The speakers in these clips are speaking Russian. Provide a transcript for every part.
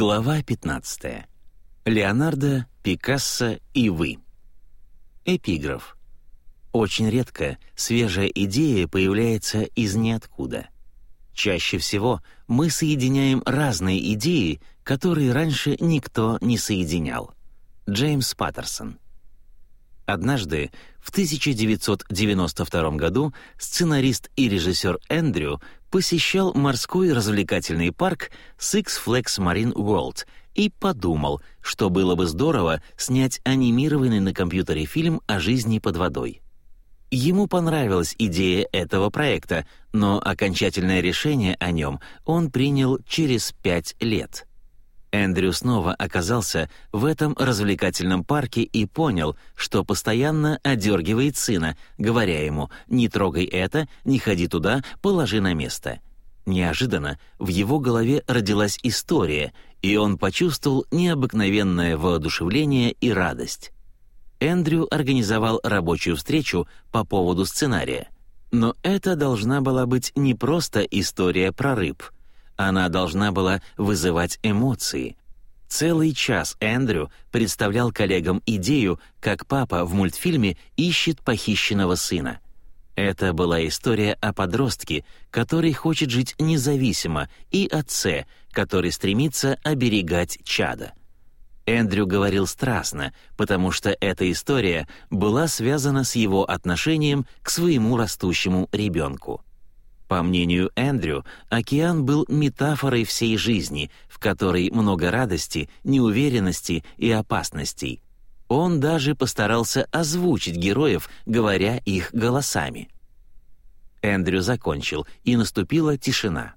Глава 15. Леонардо, Пикассо и вы. Эпиграф. Очень редко свежая идея появляется из ниоткуда. Чаще всего мы соединяем разные идеи, которые раньше никто не соединял. Джеймс Паттерсон. Однажды, в 1992 году, сценарист и режиссер Эндрю посещал морской развлекательный парк Six Flags Marine World и подумал, что было бы здорово снять анимированный на компьютере фильм о жизни под водой. Ему понравилась идея этого проекта, но окончательное решение о нем он принял через пять лет — Эндрю снова оказался в этом развлекательном парке и понял, что постоянно одергивает сына, говоря ему «не трогай это, не ходи туда, положи на место». Неожиданно в его голове родилась история, и он почувствовал необыкновенное воодушевление и радость. Эндрю организовал рабочую встречу по поводу сценария. Но это должна была быть не просто история про рыб — она должна была вызывать эмоции. Целый час Эндрю представлял коллегам идею, как папа в мультфильме ищет похищенного сына. Это была история о подростке, который хочет жить независимо, и отце, который стремится оберегать чада. Эндрю говорил страстно, потому что эта история была связана с его отношением к своему растущему ребенку. По мнению Эндрю, океан был метафорой всей жизни, в которой много радости, неуверенности и опасностей. Он даже постарался озвучить героев, говоря их голосами. Эндрю закончил, и наступила тишина.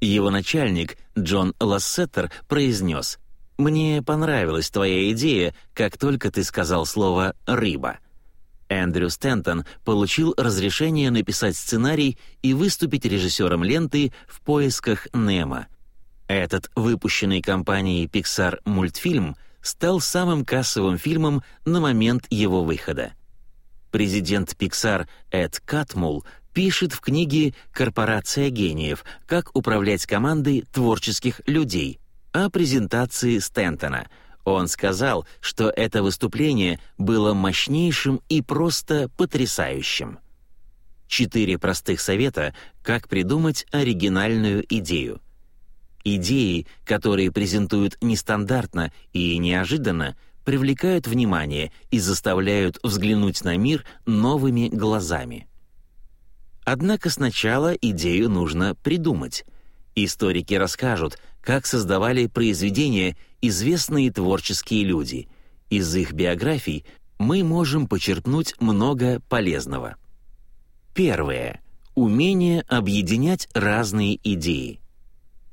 Его начальник, Джон Лассеттер, произнес «Мне понравилась твоя идея, как только ты сказал слово «рыба». Эндрю Стентон получил разрешение написать сценарий и выступить режиссером ленты «В поисках Немо». Этот выпущенный компанией Pixar мультфильм стал самым кассовым фильмом на момент его выхода. Президент Pixar Эд Катмул пишет в книге «Корпорация гениев. Как управлять командой творческих людей» о презентации Стентона — он сказал, что это выступление было мощнейшим и просто потрясающим. Четыре простых совета, как придумать оригинальную идею. Идеи, которые презентуют нестандартно и неожиданно, привлекают внимание и заставляют взглянуть на мир новыми глазами. Однако сначала идею нужно придумать. Историки расскажут, как создавали произведения известные творческие люди. Из их биографий мы можем почерпнуть много полезного. Первое. Умение объединять разные идеи.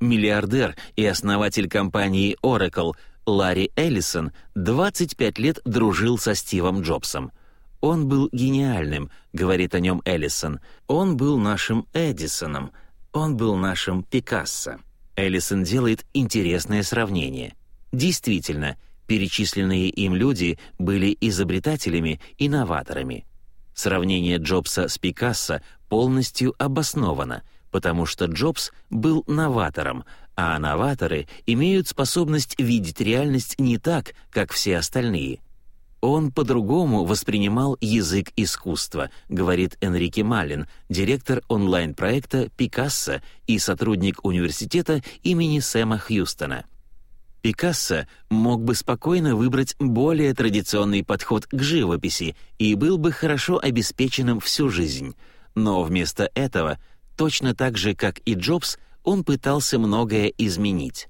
Миллиардер и основатель компании Oracle Ларри Эллисон 25 лет дружил со Стивом Джобсом. «Он был гениальным», — говорит о нем Эллисон. «Он был нашим Эдисоном. Он был нашим Пикассо». Эллисон делает интересное сравнение. Действительно, перечисленные им люди были изобретателями и новаторами. Сравнение Джобса с Пикассо полностью обосновано, потому что Джобс был новатором, а новаторы имеют способность видеть реальность не так, как все остальные. Он по-другому воспринимал язык искусства, говорит Энрике Малин, директор онлайн-проекта «Пикассо» и сотрудник университета имени Сэма Хьюстона. Пикассо мог бы спокойно выбрать более традиционный подход к живописи и был бы хорошо обеспеченным всю жизнь. Но вместо этого, точно так же, как и Джобс, он пытался многое изменить.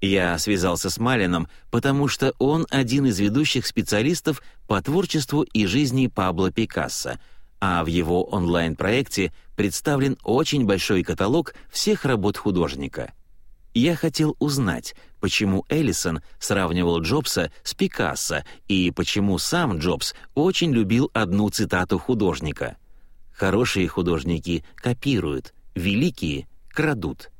Я связался с Малином, потому что он один из ведущих специалистов по творчеству и жизни Пабло Пикассо, а в его онлайн-проекте представлен очень большой каталог всех работ художника. Я хотел узнать, почему Эллисон сравнивал Джобса с Пикассо и почему сам Джобс очень любил одну цитату художника. «Хорошие художники копируют, великие крадут».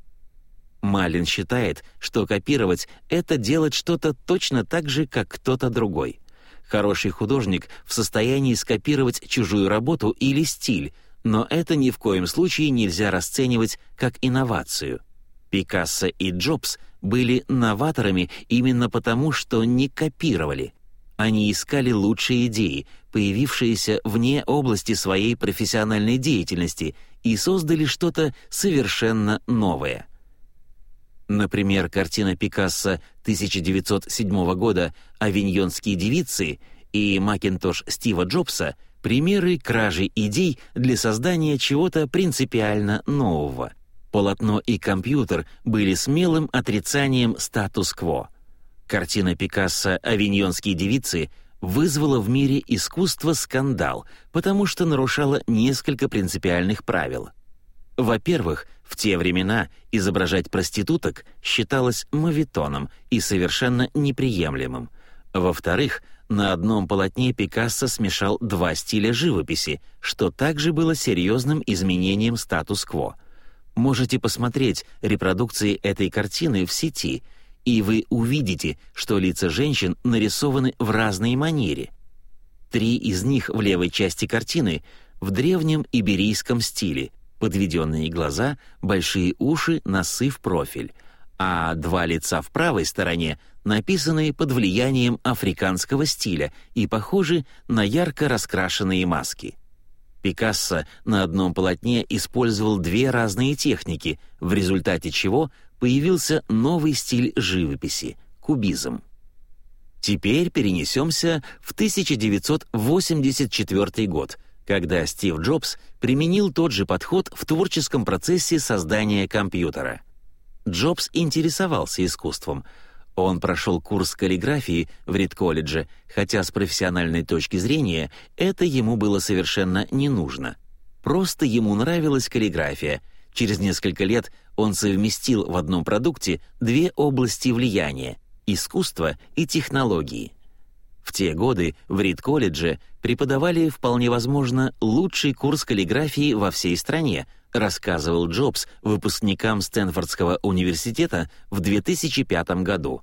Малин считает, что копировать — это делать что-то точно так же, как кто-то другой. Хороший художник в состоянии скопировать чужую работу или стиль, но это ни в коем случае нельзя расценивать как инновацию. Пикассо и Джобс были новаторами именно потому, что не копировали. Они искали лучшие идеи, появившиеся вне области своей профессиональной деятельности, и создали что-то совершенно новое. Например, картина Пикассо 1907 года «Авиньонские девицы» и «Макинтош» Стива Джобса — примеры кражи идей для создания чего-то принципиально нового. Полотно и компьютер были смелым отрицанием статус-кво. Картина Пикассо «Авиньонские девицы» вызвала в мире искусства скандал, потому что нарушала несколько принципиальных правил. Во-первых, в те времена изображать проституток считалось мавитоном и совершенно неприемлемым. Во-вторых, на одном полотне Пикассо смешал два стиля живописи, что также было серьезным изменением статус-кво. Можете посмотреть репродукции этой картины в сети, и вы увидите, что лица женщин нарисованы в разной манере. Три из них в левой части картины в древнем иберийском стиле, подведенные глаза, большие уши, носы в профиль, а два лица в правой стороне написаны под влиянием африканского стиля и похожи на ярко раскрашенные маски. Пикассо на одном полотне использовал две разные техники, в результате чего появился новый стиль живописи — кубизм. Теперь перенесемся в 1984 год — когда Стив Джобс применил тот же подход в творческом процессе создания компьютера. Джобс интересовался искусством. Он прошел курс каллиграфии в Рид-колледже, хотя с профессиональной точки зрения это ему было совершенно не нужно. Просто ему нравилась каллиграфия. Через несколько лет он совместил в одном продукте две области влияния — искусство и технологии. В те годы в Рид-колледже преподавали, вполне возможно, лучший курс каллиграфии во всей стране, рассказывал Джобс выпускникам Стэнфордского университета в 2005 году.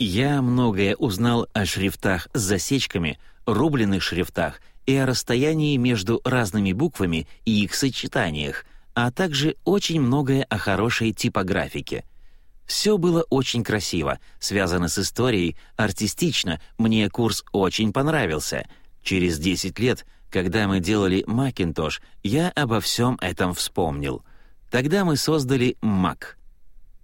«Я многое узнал о шрифтах с засечками, рубленых шрифтах и о расстоянии между разными буквами и их сочетаниях, а также очень многое о хорошей типографике — все было очень красиво, связано с историей, артистично, мне курс очень понравился. Через 10 лет, когда мы делали Macintosh, я обо всем этом вспомнил. Тогда мы создали Mac.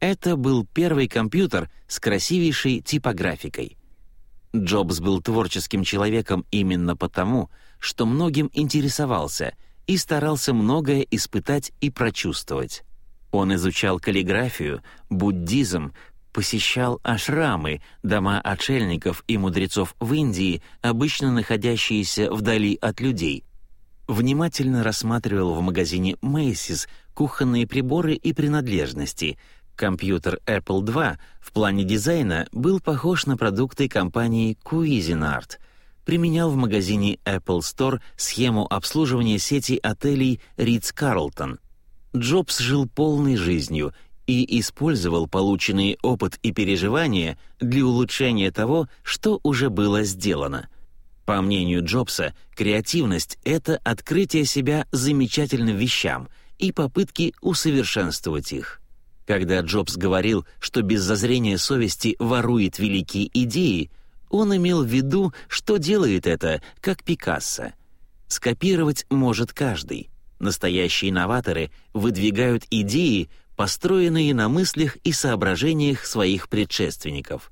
Это был первый компьютер с красивейшей типографикой. Джобс был творческим человеком именно потому, что многим интересовался и старался многое испытать и прочувствовать. Он изучал каллиграфию, буддизм, посещал ашрамы, дома отшельников и мудрецов в Индии, обычно находящиеся вдали от людей. Внимательно рассматривал в магазине Macy's кухонные приборы и принадлежности. Компьютер Apple II в плане дизайна был похож на продукты компании Cuisinart. Применял в магазине Apple Store схему обслуживания сети отелей Ritz-Carlton. Джобс жил полной жизнью и использовал полученный опыт и переживания для улучшения того, что уже было сделано. По мнению Джобса, креативность — это открытие себя замечательным вещам и попытки усовершенствовать их. Когда Джобс говорил, что без зазрения совести ворует великие идеи, он имел в виду, что делает это, как Пикассо. Скопировать может каждый — Настоящие новаторы выдвигают идеи, построенные на мыслях и соображениях своих предшественников.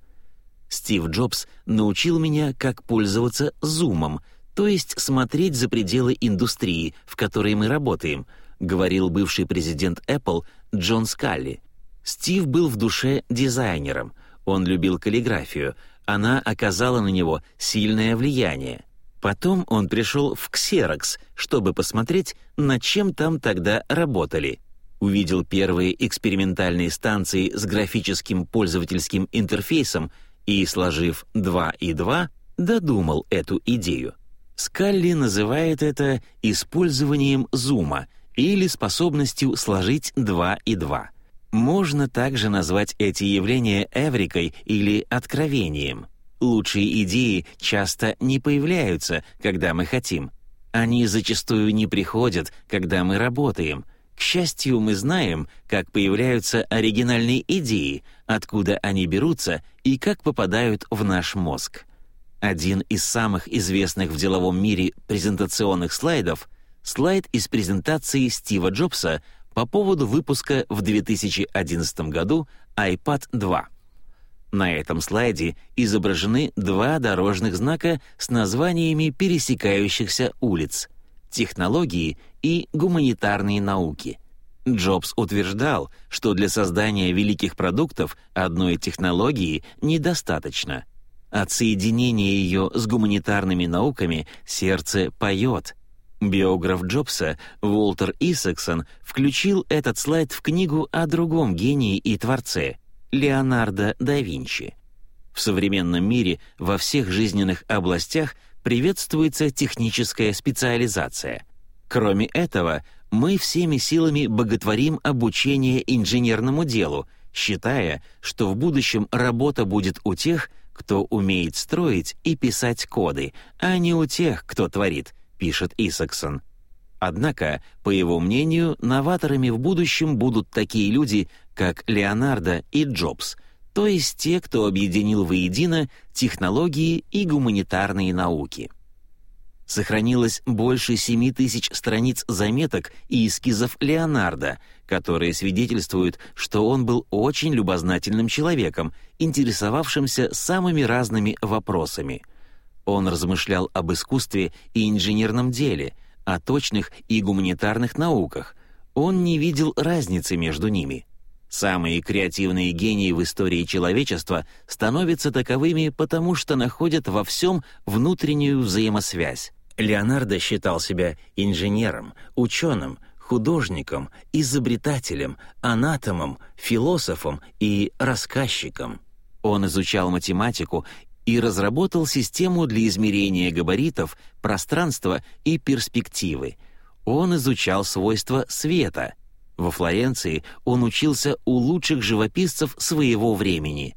Стив Джобс научил меня, как пользоваться зумом, то есть смотреть за пределы индустрии, в которой мы работаем, говорил бывший президент Apple Джон Скалли. Стив был в душе дизайнером, он любил каллиграфию, она оказала на него сильное влияние. Потом он пришел в Xerox, чтобы посмотреть, над чем там тогда работали. Увидел первые экспериментальные станции с графическим пользовательским интерфейсом и, сложив 2 и 2, додумал эту идею. Скалли называет это использованием зума или способностью сложить 2 и 2. Можно также назвать эти явления эврикой или откровением. Лучшие идеи часто не появляются, когда мы хотим. Они зачастую не приходят, когда мы работаем. К счастью, мы знаем, как появляются оригинальные идеи, откуда они берутся и как попадают в наш мозг. Один из самых известных в деловом мире презентационных слайдов — слайд из презентации Стива Джобса по поводу выпуска в 2011 году iPad 2. На этом слайде изображены два дорожных знака с названиями пересекающихся улиц — технологии и гуманитарные науки. Джобс утверждал, что для создания великих продуктов одной технологии недостаточно. От соединения ее с гуманитарными науками сердце поет. Биограф Джобса Уолтер Исаксон включил этот слайд в книгу о другом гении и творце — Леонардо да Винчи. В современном мире во всех жизненных областях приветствуется техническая специализация. Кроме этого, мы всеми силами боготворим обучение инженерному делу, считая, что в будущем работа будет у тех, кто умеет строить и писать коды, а не у тех, кто творит, пишет Исаксон. Однако, по его мнению, новаторами в будущем будут такие люди, как Леонардо и Джобс, то есть те, кто объединил воедино технологии и гуманитарные науки сохранилось больше 7 тысяч страниц заметок и эскизов Леонардо, которые свидетельствуют, что он был очень любознательным человеком, интересовавшимся самыми разными вопросами. Он размышлял об искусстве и инженерном деле, о точных и гуманитарных науках. Он не видел разницы между ними. Самые креативные гении в истории человечества становятся таковыми, потому что находят во всем внутреннюю взаимосвязь. Леонардо считал себя инженером, ученым, художником, изобретателем, анатомом, философом и рассказчиком. Он изучал математику и разработал систему для измерения габаритов, пространства и перспективы. Он изучал свойства света. Во Флоренции он учился у лучших живописцев своего времени.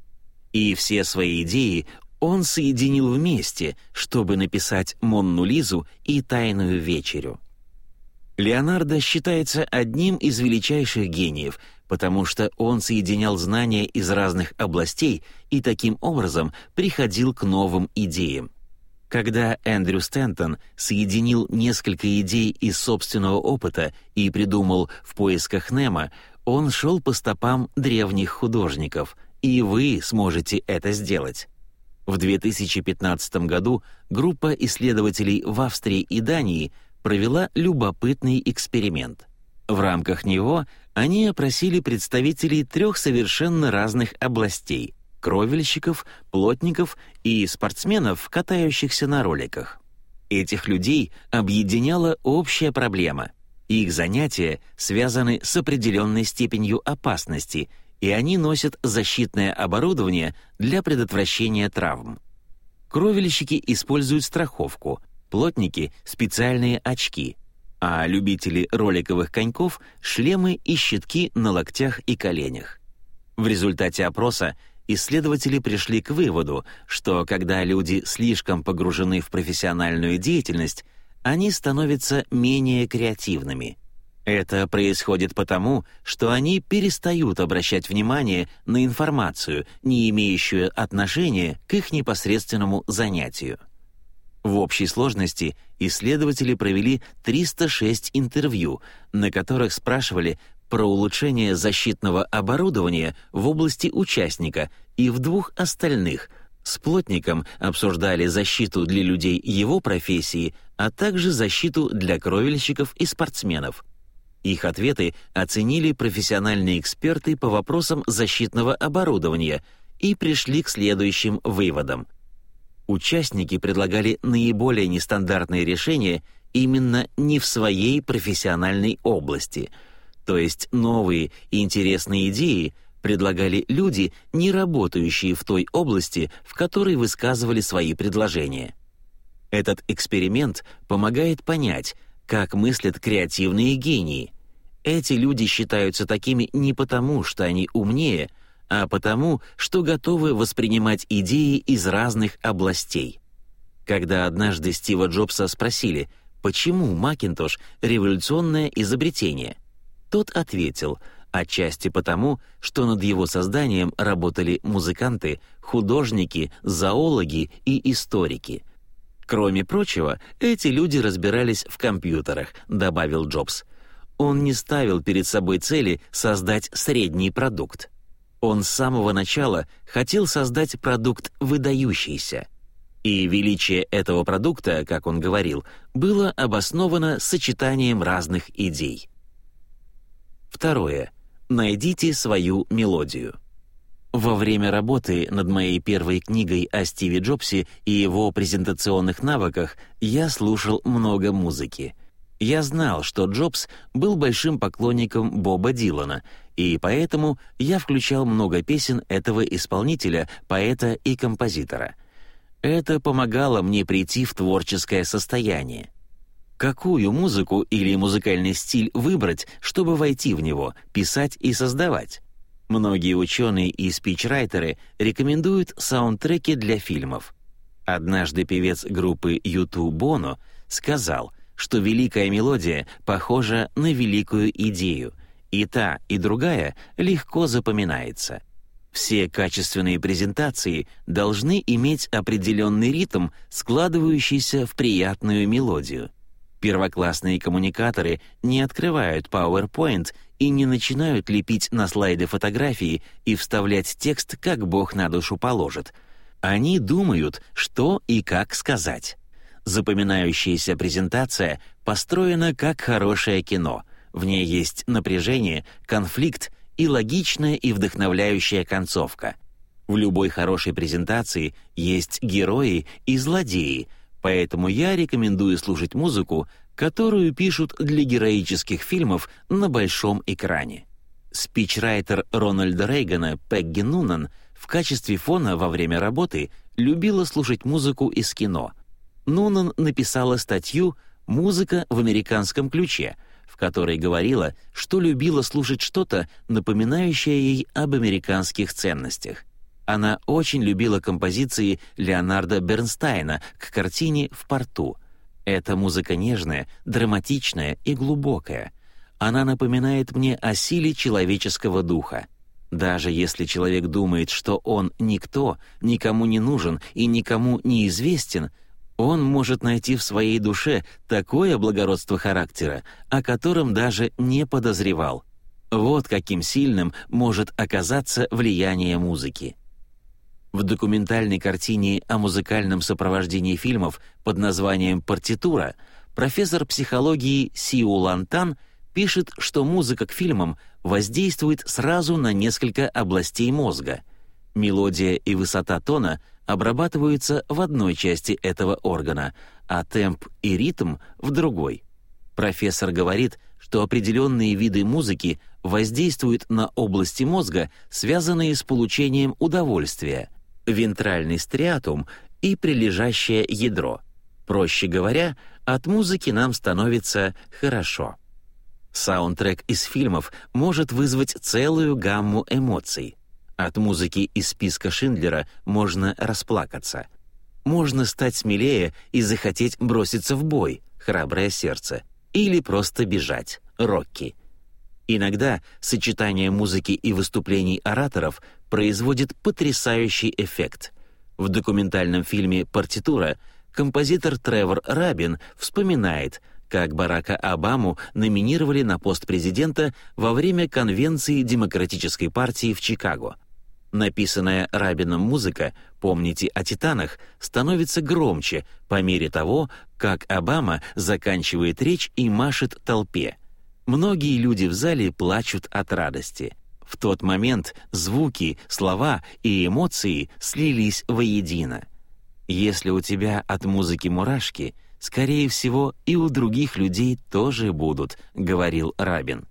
И все свои идеи он соединил вместе, чтобы написать «Монну Лизу» и «Тайную вечерю». Леонардо считается одним из величайших гениев, потому что он соединял знания из разных областей и таким образом приходил к новым идеям. Когда Эндрю Стентон соединил несколько идей из собственного опыта и придумал «В поисках Немо», он шел по стопам древних художников, и вы сможете это сделать. В 2015 году группа исследователей в Австрии и Дании провела любопытный эксперимент. В рамках него они опросили представителей трех совершенно разных областей — кровельщиков, плотников и спортсменов, катающихся на роликах. Этих людей объединяла общая проблема. Их занятия связаны с определенной степенью опасности — и они носят защитное оборудование для предотвращения травм. Кровельщики используют страховку, плотники — специальные очки, а любители роликовых коньков — шлемы и щитки на локтях и коленях. В результате опроса исследователи пришли к выводу, что когда люди слишком погружены в профессиональную деятельность, они становятся менее креативными — это происходит потому, что они перестают обращать внимание на информацию, не имеющую отношения к их непосредственному занятию. В общей сложности исследователи провели 306 интервью, на которых спрашивали про улучшение защитного оборудования в области участника и в двух остальных – с плотником обсуждали защиту для людей его профессии, а также защиту для кровельщиков и спортсменов – их ответы оценили профессиональные эксперты по вопросам защитного оборудования и пришли к следующим выводам. Участники предлагали наиболее нестандартные решения именно не в своей профессиональной области, то есть новые и интересные идеи предлагали люди, не работающие в той области, в которой высказывали свои предложения. Этот эксперимент помогает понять, как мыслят креативные гении, эти люди считаются такими не потому, что они умнее, а потому, что готовы воспринимать идеи из разных областей. Когда однажды Стива Джобса спросили, почему Макинтош — революционное изобретение, Тот ответил, отчасти потому, что над его созданием работали музыканты, художники, зоологи и историки. Кроме прочего, эти люди разбирались в компьютерах, добавил Джобс. Он не ставил перед собой цели создать средний продукт. Он с самого начала хотел создать продукт выдающийся. И величие этого продукта, как он говорил, было обосновано сочетанием разных идей. Второе. Найдите свою мелодию. Во время работы над моей первой книгой о Стиве Джобсе и его презентационных навыках я слушал много музыки. Я знал, что Джобс был большим поклонником Боба Дилана, и поэтому я включал много песен этого исполнителя, поэта и композитора. Это помогало мне прийти в творческое состояние. Какую музыку или музыкальный стиль выбрать, чтобы войти в него, писать и создавать? Многие ученые и спичрайтеры рекомендуют саундтреки для фильмов. Однажды певец группы U2 Боно сказал, что великая мелодия похожа на великую идею — и та, и другая легко запоминается. Все качественные презентации должны иметь определенный ритм, складывающийся в приятную мелодию. Первоклассные коммуникаторы не открывают PowerPoint и не начинают лепить на слайды фотографии и вставлять текст, как Бог на душу положит. Они думают, что и как сказать. Запоминающаяся презентация построена как хорошее кино — в ней есть напряжение, конфликт и логичная и вдохновляющая концовка. В любой хорошей презентации есть герои и злодеи, поэтому я рекомендую слушать музыку, которую пишут для героических фильмов на большом экране. Спичрайтер Рональда Рейгана Пегги Нунан в качестве фона во время работы любила слушать музыку из кино. Нунан написала статью «Музыка в американском ключе», в которой говорила, что любила слушать что-то, напоминающее ей об американских ценностях. Она очень любила композиции Леонарда Бернстайна к картине «В порту». Эта музыка нежная, драматичная и глубокая. Она напоминает мне о силе человеческого духа. Даже если человек думает, что он никто, никому не нужен и никому не известен — он может найти в своей душе такое благородство характера, о котором даже не подозревал. Вот каким сильным может оказаться влияние музыки. В документальной картине о музыкальном сопровождении фильмов под названием «Партитура» профессор психологии Сиу Лантан пишет, что музыка к фильмам воздействует сразу на несколько областей мозга. Мелодия и высота тона — обрабатываются в одной части этого органа, а темп и ритм — в другой. Профессор говорит, что определенные виды музыки воздействуют на области мозга, связанные с получением удовольствия, вентральный стриатум и прилежащее ядро. Проще говоря, от музыки нам становится хорошо. Саундтрек из фильмов может вызвать целую гамму эмоций. От музыки из списка Шиндлера можно расплакаться. Можно стать смелее и захотеть броситься в бой, храброе сердце, или просто бежать, Рокки. Иногда сочетание музыки и выступлений ораторов производит потрясающий эффект. В документальном фильме «Партитура» композитор Тревор Рабин вспоминает, как Барака Обаму номинировали на пост президента во время конвенции Демократической партии в Чикаго. Написанная Рабином музыка «Помните о Титанах» становится громче по мере того, как Обама заканчивает речь и машет толпе. Многие люди в зале плачут от радости. В тот момент звуки, слова и эмоции слились воедино. Если у тебя от музыки мурашки, скорее всего, и у других людей тоже будут, говорил Рабин.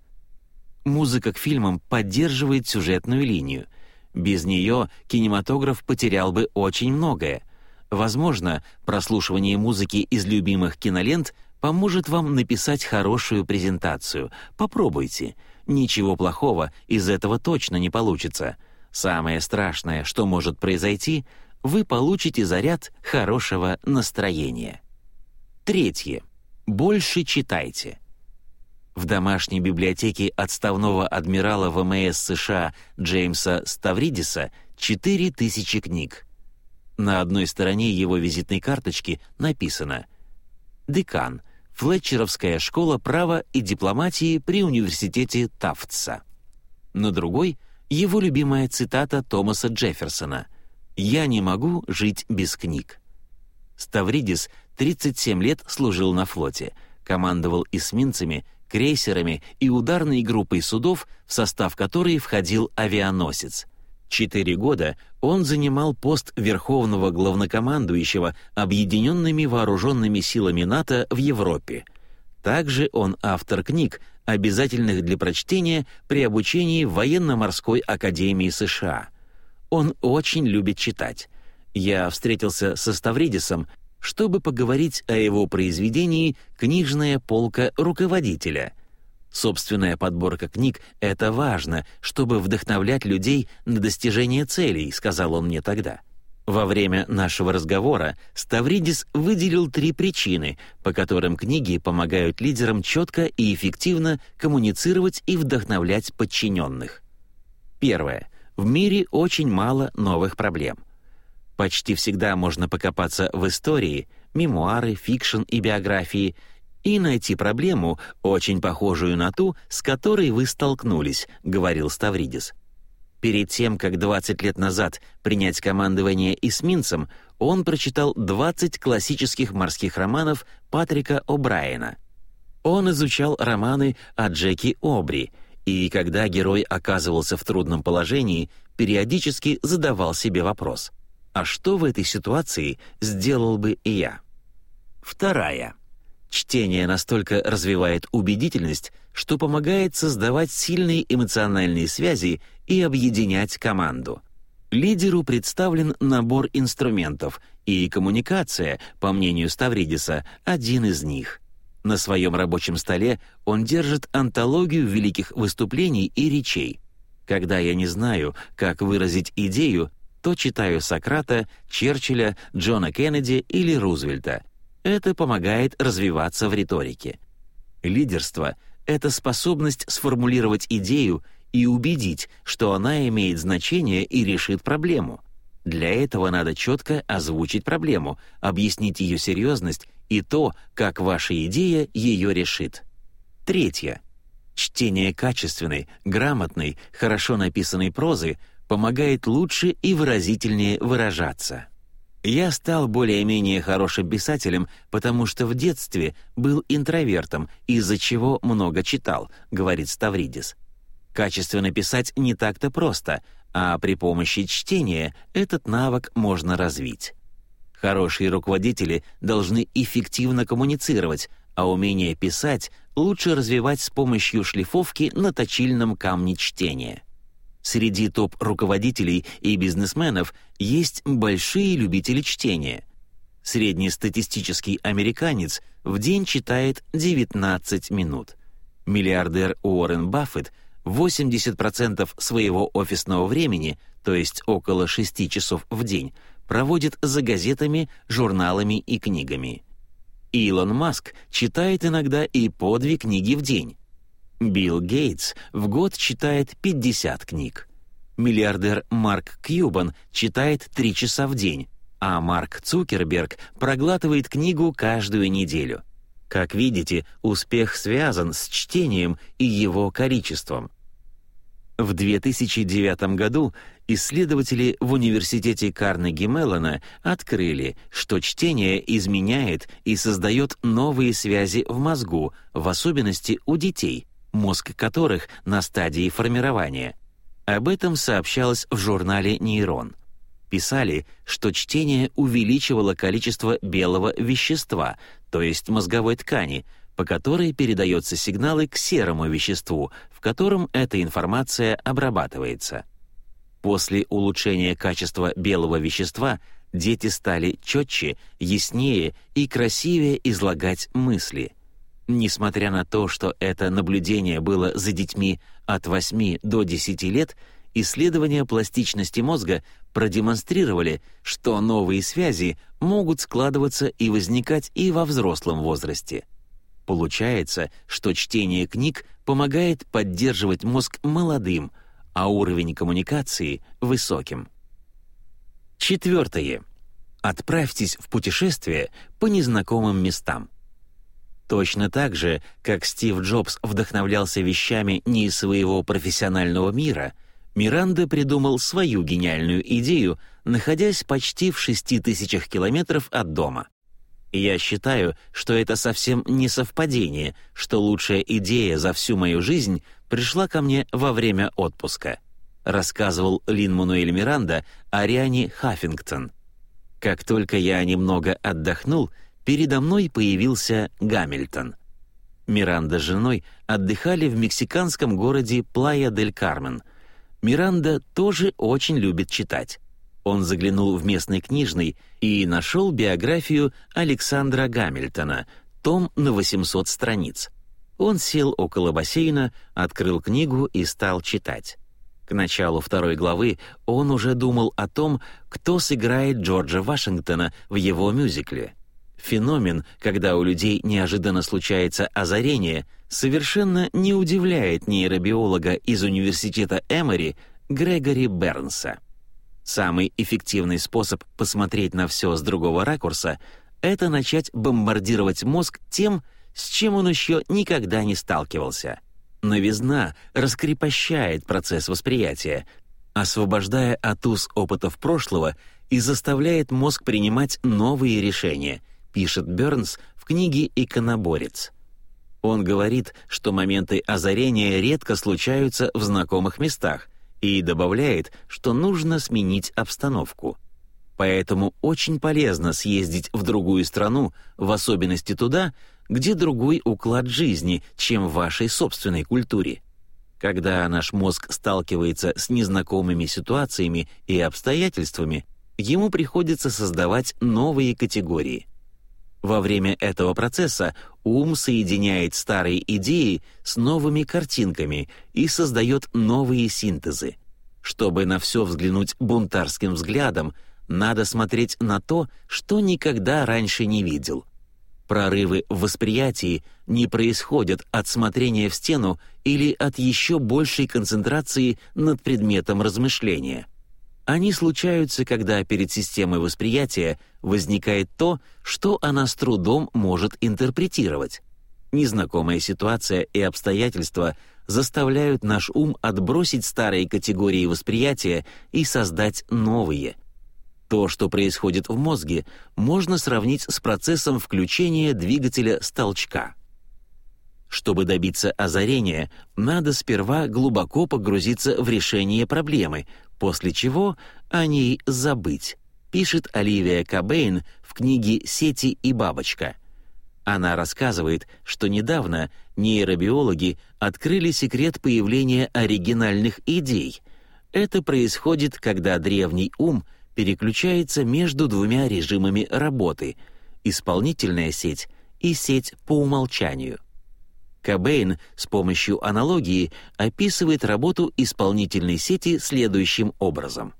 Музыка к фильмам поддерживает сюжетную линию — без нее кинематограф потерял бы очень многое. Возможно, прослушивание музыки из любимых кинолент поможет вам написать хорошую презентацию. Попробуйте. Ничего плохого из этого точно не получится. Самое страшное, что может произойти, вы получите заряд хорошего настроения. Третье. Больше читайте. В домашней библиотеке отставного адмирала ВМС США Джеймса Ставридиса 4000 книг. На одной стороне его визитной карточки написано «Декан, Флетчеровская школа права и дипломатии при университете Тафтса». На другой — его любимая цитата Томаса Джефферсона «Я не могу жить без книг». Ставридис 37 лет служил на флоте, командовал эсминцами, крейсерами и ударной группой судов, в состав которой входил авианосец. Четыре года он занимал пост верховного главнокомандующего Объединенными вооруженными силами НАТО в Европе. Также он автор книг, обязательных для прочтения при обучении в Военно-морской академии США. Он очень любит читать. Я встретился со Ставридисом, чтобы поговорить о его произведении «Книжная полка руководителя». Собственная подборка книг — это важно, чтобы вдохновлять людей на достижение целей, сказал он мне тогда. Во время нашего разговора Ставридис выделил три причины, по которым книги помогают лидерам четко и эффективно коммуницировать и вдохновлять подчиненных. Первое. В мире очень мало новых проблем. Почти всегда можно покопаться в истории, мемуары, fiction и биографии и найти проблему, очень похожую на ту, с которой вы столкнулись, говорил Ставридис. Перед тем, как 20 лет назад принять командование эсминцем, он прочитал 20 классических морских романов Патрика О'Брайена. Он изучал романы о Джеки Обри, и когда герой оказывался в трудном положении, периодически задавал себе вопрос — а что в этой ситуации сделал бы и я? Вторая. Чтение настолько развивает убедительность, что помогает создавать сильные эмоциональные связи и объединять команду. Лидеру представлен набор инструментов, и коммуникация, по мнению Ставридиса, один из них. На своем рабочем столе он держит антологию великих выступлений и речей. Когда я не знаю, как выразить идею, то читаю Сократа, Черчилля, Джона Кеннеди или Рузвельта. Это помогает развиваться в риторике. Лидерство — это способность сформулировать идею и убедить, что она имеет значение и решит проблему. Для этого надо четко озвучить проблему, объяснить ее серьезность и то, как ваша идея ее решит. Третье. Чтение качественной, грамотной, хорошо написанной прозы — помогает лучше и выразительнее выражаться. Я стал более-менее хорошим писателем, потому что в детстве был интровертом, из-за чего много читал, говорит Ставридис. Качественно писать не так-то просто, а при помощи чтения этот навык можно развить. Хорошие руководители должны эффективно коммуницировать, а умение писать лучше развивать с помощью шлифовки на точильном камне чтения. Среди топ-руководителей и бизнесменов есть большие любители чтения. Среднестатистический американец в день читает 19 минут. Миллиардер Уоррен Баффет 80% своего офисного времени, то есть около 6 часов в день, проводит за газетами, журналами и книгами. Илон Маск читает иногда и по две книги в день. Билл Гейтс в год читает 50 книг. Миллиардер Марк Кьюбан читает 3 часа в день, а Марк Цукерберг проглатывает книгу каждую неделю. Как видите, успех связан с чтением и его количеством. В 2009 году исследователи в университете Карнеги Меллона открыли, что чтение изменяет и создает новые связи в мозгу, в особенности у детей, мозг которых на стадии формирования. Об этом сообщалось в журнале «Нейрон». Писали, что чтение увеличивало количество белого вещества, то есть мозговой ткани, по которой передаются сигналы к серому веществу, в котором эта информация обрабатывается. После улучшения качества белого вещества дети стали четче, яснее и красивее излагать мысли — Несмотря на то, что это наблюдение было за детьми от 8 до 10 лет, исследования пластичности мозга продемонстрировали, что новые связи могут складываться и возникать и во взрослом возрасте. Получается, что чтение книг помогает поддерживать мозг молодым, а уровень коммуникации — высоким. Четвертое. Отправьтесь в путешествие по незнакомым местам. Точно так же, как Стив Джобс вдохновлялся вещами не из своего профессионального мира, Миранда придумал свою гениальную идею, находясь почти в шести тысячах километров от дома. Я считаю, что это совсем не совпадение, что лучшая идея за всю мою жизнь пришла ко мне во время отпуска, рассказывал Лин-Мануэль Миранда Ариане Хаффингтон. Как только я немного отдохнул, передо мной появился Гамильтон. Миранда с женой отдыхали в мексиканском городе Плая-дель-Кармен. Миранда тоже очень любит читать. Он заглянул в местный книжный и нашел биографию Александра Гамильтона, том на 800 страниц. Он сел около бассейна, открыл книгу и стал читать. К началу второй главы он уже думал о том, кто сыграет Джорджа Вашингтона в его мюзикле. Феномен, когда у людей неожиданно случается озарение, совершенно не удивляет нейробиолога из университета Эмори Грегори Бернса. Самый эффективный способ посмотреть на все с другого ракурса — это начать бомбардировать мозг тем, с чем он еще никогда не сталкивался. Новизна раскрепощает процесс восприятия, освобождая от уз опытов прошлого и заставляет мозг принимать новые решения, пишет Бернс в книге «Иконоборец». Он говорит, что моменты озарения редко случаются в знакомых местах, и добавляет, что нужно сменить обстановку. Поэтому очень полезно съездить в другую страну, в особенности туда, где другой уклад жизни, чем в вашей собственной культуре. Когда наш мозг сталкивается с незнакомыми ситуациями и обстоятельствами, ему приходится создавать новые категории. Во время этого процесса ум соединяет старые идеи с новыми картинками и создает новые синтезы. Чтобы на все взглянуть бунтарским взглядом, надо смотреть на то, что никогда раньше не видел. Прорывы в восприятии не происходят от смотрения в стену или от еще большей концентрации над предметом размышления. Они случаются, когда перед системой восприятия возникает то, что она с трудом может интерпретировать. Незнакомая ситуация и обстоятельства заставляют наш ум отбросить старые категории восприятия и создать новые. То, что происходит в мозге, можно сравнить с процессом включения двигателя с толчка. Чтобы добиться озарения, надо сперва глубоко погрузиться в решение проблемы, после чего о ней забыть, пишет Оливия Кабейн в книге «Сети и бабочка». Она рассказывает, что недавно нейробиологи открыли секрет появления оригинальных идей. Это происходит, когда древний ум переключается между двумя режимами работы — исполнительная сеть и сеть по умолчанию. Кобейн с помощью аналогии описывает работу исполнительной сети следующим образом.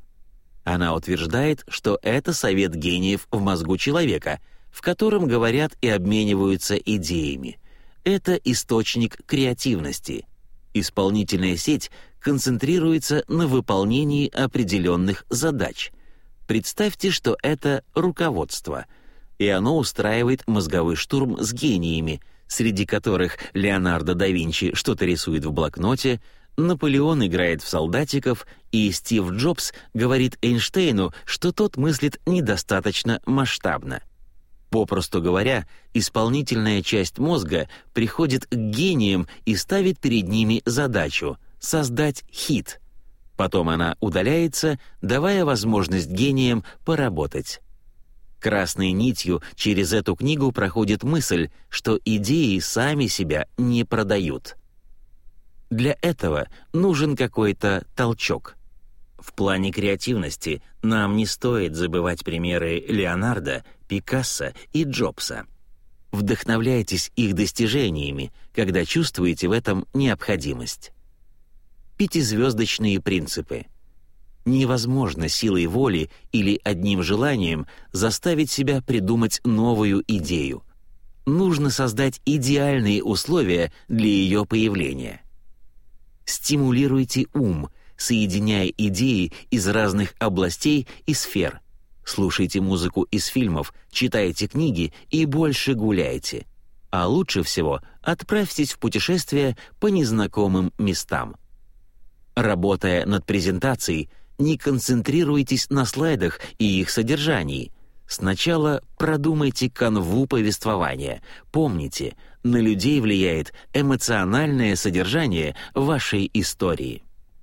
Она утверждает, что это совет гениев в мозгу человека, в котором говорят и обмениваются идеями. Это источник креативности. Исполнительная сеть концентрируется на выполнении определенных задач. Представьте, что это руководство, и оно устраивает мозговой штурм с гениями — среди которых Леонардо да Винчи что-то рисует в блокноте, Наполеон играет в солдатиков, и Стив Джобс говорит Эйнштейну, что тот мыслит недостаточно масштабно. Попросту говоря, исполнительная часть мозга приходит к гениям и ставит перед ними задачу — создать хит. Потом она удаляется, давая возможность гениям поработать. Красной нитью через эту книгу проходит мысль, что идеи сами себя не продают. Для этого нужен какой-то толчок. В плане креативности нам не стоит забывать примеры Леонардо, Пикассо и Джобса. Вдохновляйтесь их достижениями, когда чувствуете в этом необходимость. Пятизвездочные принципы — невозможно силой воли или одним желанием заставить себя придумать новую идею. нужно создать идеальные условия для ее появления. Стимулируйте ум, соединяя идеи из разных областей и сфер. Слушайте музыку из фильмов, читайте книги и больше гуляйте. А лучше всего отправьтесь в путешествие по незнакомым местам. Работая над презентацией, не концентрируйтесь на слайдах и их содержании. Сначала продумайте канву повествования. Помните, на людей влияет эмоциональное содержание вашей истории.